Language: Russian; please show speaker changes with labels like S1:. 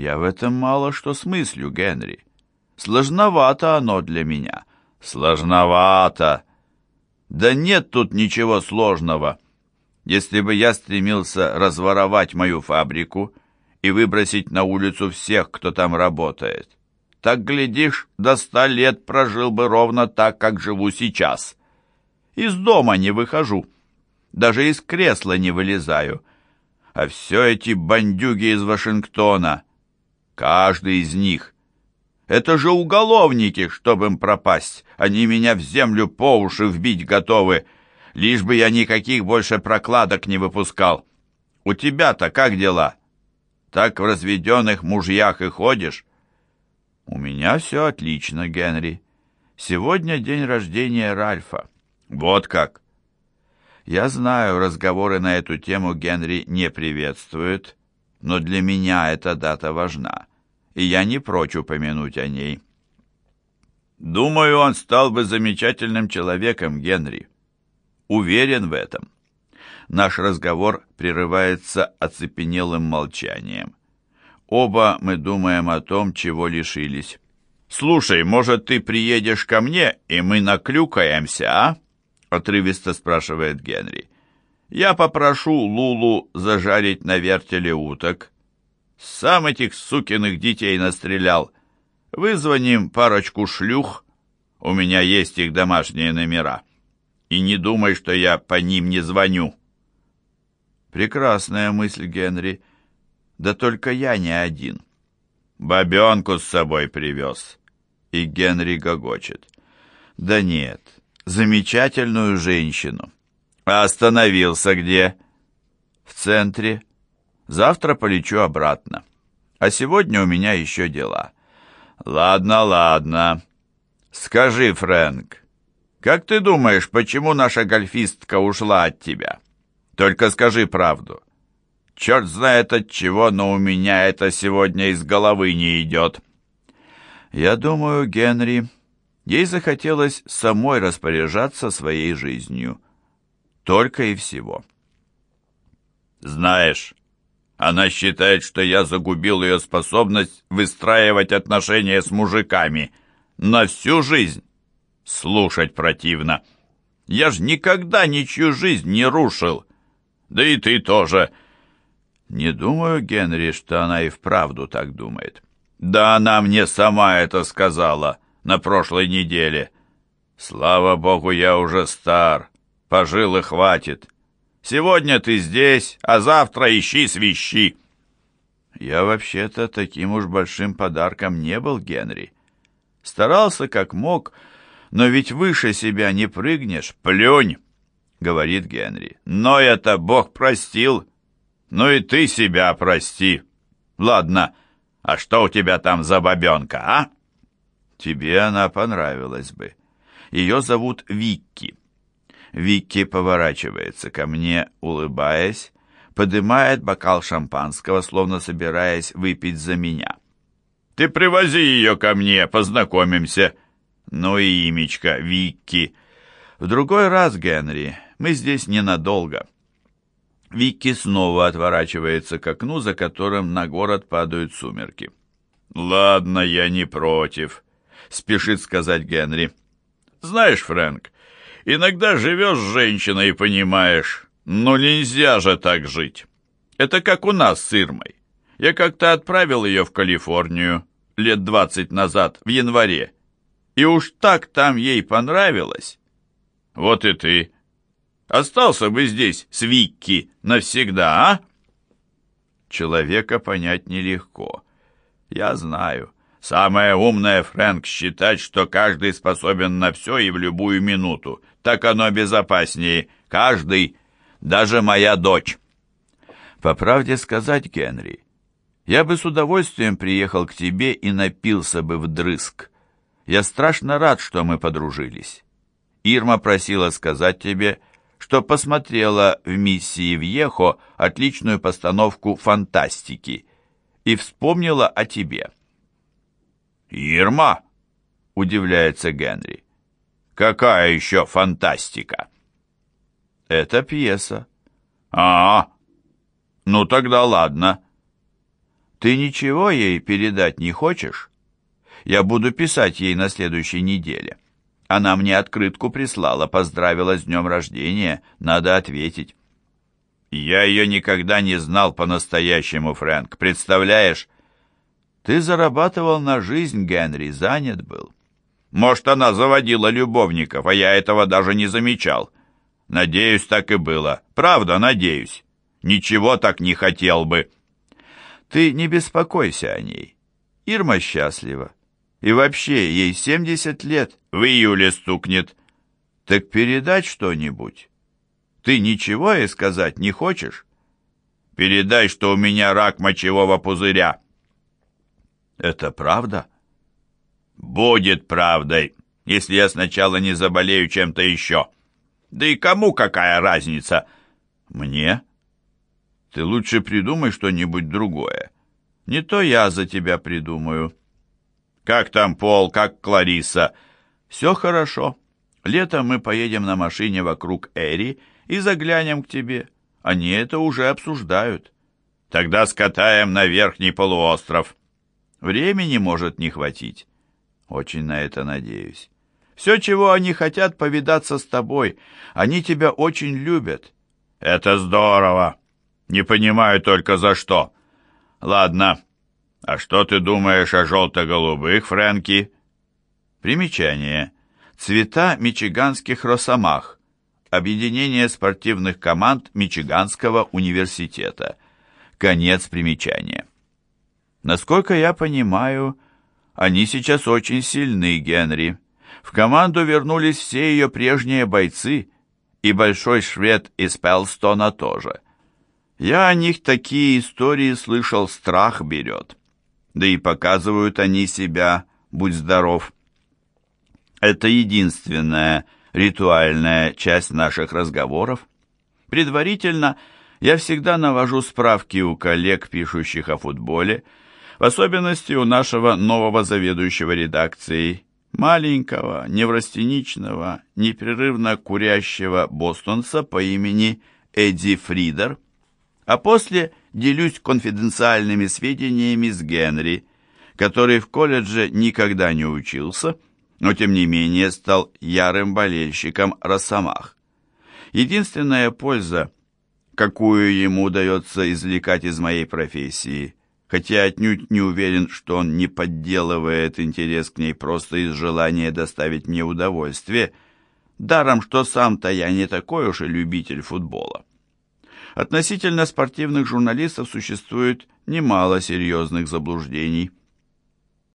S1: Я в этом мало что смыслю, Генри. Сложновато оно для меня. Сложновато. Да нет тут ничего сложного. Если бы я стремился разворовать мою фабрику и выбросить на улицу всех, кто там работает, так, глядишь, до ста лет прожил бы ровно так, как живу сейчас. Из дома не выхожу, даже из кресла не вылезаю. А все эти бандюги из Вашингтона, каждый из них, это же уголовники, чтобы им пропасть. Они меня в землю по уши вбить готовы, лишь бы я никаких больше прокладок не выпускал. У тебя-то как дела? Так в разведенных мужьях и ходишь? У меня все отлично, Генри. Сегодня день рождения Ральфа. Вот как. Я знаю, разговоры на эту тему Генри не приветствуют, но для меня эта дата важна, и я не прочь упомянуть о ней. Думаю, он стал бы замечательным человеком, Генри. Уверен в этом. Наш разговор прерывается оцепенелым молчанием. Оба мы думаем о том, чего лишились. «Слушай, может, ты приедешь ко мне, и мы наклюкаемся, а?» Отрывисто спрашивает Генри. «Я попрошу Лулу зажарить на вертеле уток. Сам этих сукиных детей настрелял. Вызвоним парочку шлюх. У меня есть их домашние номера. И не думай, что я по ним не звоню». Прекрасная мысль, Генри. Да только я не один. Бабенку с собой привез. И Генри гогочет. Да нет, замечательную женщину. А остановился где? В центре. Завтра полечу обратно. А сегодня у меня еще дела. Ладно, ладно. Скажи, Фрэнк, как ты думаешь, почему наша гольфистка ушла от тебя? Только скажи правду. Черт знает от чего, но у меня это сегодня из головы не идет. Я думаю, Генри, ей захотелось самой распоряжаться своей жизнью. Только и всего. Знаешь, она считает, что я загубил ее способность выстраивать отношения с мужиками на всю жизнь. Слушать противно. Я ж никогда ничью жизнь не рушил. Да и ты тоже. Не думаю, Генри, что она и вправду так думает. Да она мне сама это сказала на прошлой неделе. Слава богу, я уже стар. Пожил и хватит. Сегодня ты здесь, а завтра ищи свищи. Я вообще-то таким уж большим подарком не был, Генри. Старался как мог, но ведь выше себя не прыгнешь. Плюнь, говорит Генри. Но это Бог простил. Ну и ты себя прости. Ладно, а что у тебя там за бабенка, а? Тебе она понравилась бы. Ее зовут Викки. Викки поворачивается ко мне, улыбаясь, поднимает бокал шампанского, словно собираясь выпить за меня. «Ты привози ее ко мне, познакомимся!» «Ну и имечко, Викки!» «В другой раз, Генри, мы здесь ненадолго». Вики снова отворачивается к окну, за которым на город падают сумерки. «Ладно, я не против», — спешит сказать Генри. «Знаешь, Фрэнк, иногда живешь с женщиной и понимаешь, ну нельзя же так жить. Это как у нас с Ирмой. Я как-то отправил ее в Калифорнию лет двадцать назад, в январе. И уж так там ей понравилось. Вот и ты Остался бы здесь с Викки навсегда, а? Человека понять нелегко. Я знаю. Самое умное, Фрэнк, считать, что каждый способен на все и в любую минуту. Так оно безопаснее. Каждый, даже моя дочь. По правде сказать, Генри, я бы с удовольствием приехал к тебе и напился бы вдрызг. Я страшно рад, что мы подружились. Ирма просила сказать тебе, что посмотрела в «Миссии в Ехо» отличную постановку фантастики и вспомнила о тебе. «Ирма?» — удивляется Генри. «Какая еще фантастика?» «Это пьеса». «А, ну тогда ладно». Ты ничего ей передать не хочешь? Я буду писать ей на следующей неделе. Она мне открытку прислала, поздравила с днем рождения, надо ответить. Я ее никогда не знал по-настоящему, Фрэнк, представляешь? Ты зарабатывал на жизнь, Генри, занят был. Может, она заводила любовников, а я этого даже не замечал. Надеюсь, так и было. Правда, надеюсь. Ничего так не хотел бы. Ты не беспокойся о ней. Ирма счастлива. И вообще, ей 70 лет. В июле стукнет. Так передать что-нибудь? Ты ничего ей сказать не хочешь? Передай, что у меня рак мочевого пузыря. Это правда? Будет правдой, если я сначала не заболею чем-то еще. Да и кому какая разница? Мне? Ты лучше придумай что-нибудь другое. Не то я за тебя придумаю. Как там Пол, как Клариса? Все хорошо. Летом мы поедем на машине вокруг Эри и заглянем к тебе. Они это уже обсуждают. Тогда скатаем на верхний полуостров. Времени может не хватить. Очень на это надеюсь. Все, чего они хотят, повидаться с тобой. Они тебя очень любят. Это здорово. Не понимаю только за что. Ладно. А что ты думаешь о желто-голубых, Фрэнки? Примечание. Цвета мичиганских росомах. Объединение спортивных команд Мичиганского университета. Конец примечания. Насколько я понимаю, они сейчас очень сильны, Генри. В команду вернулись все ее прежние бойцы, и большой швед из Пелстона тоже. Я о них такие истории слышал, страх берет. Да и показывают они себя, будь здоров. Это единственная ритуальная часть наших разговоров. Предварительно я всегда навожу справки у коллег, пишущих о футболе, в особенности у нашего нового заведующего редакцией, маленького, неврастеничного, непрерывно курящего бостонца по имени Эдди Фридер – а после делюсь конфиденциальными сведениями с Генри, который в колледже никогда не учился, но тем не менее стал ярым болельщиком Росомах. Единственная польза, какую ему удается извлекать из моей профессии, хотя отнюдь не уверен, что он не подделывает интерес к ней просто из желания доставить мне удовольствие, даром, что сам-то я не такой уж и любитель футбола. Относительно спортивных журналистов существует немало серьезных заблуждений.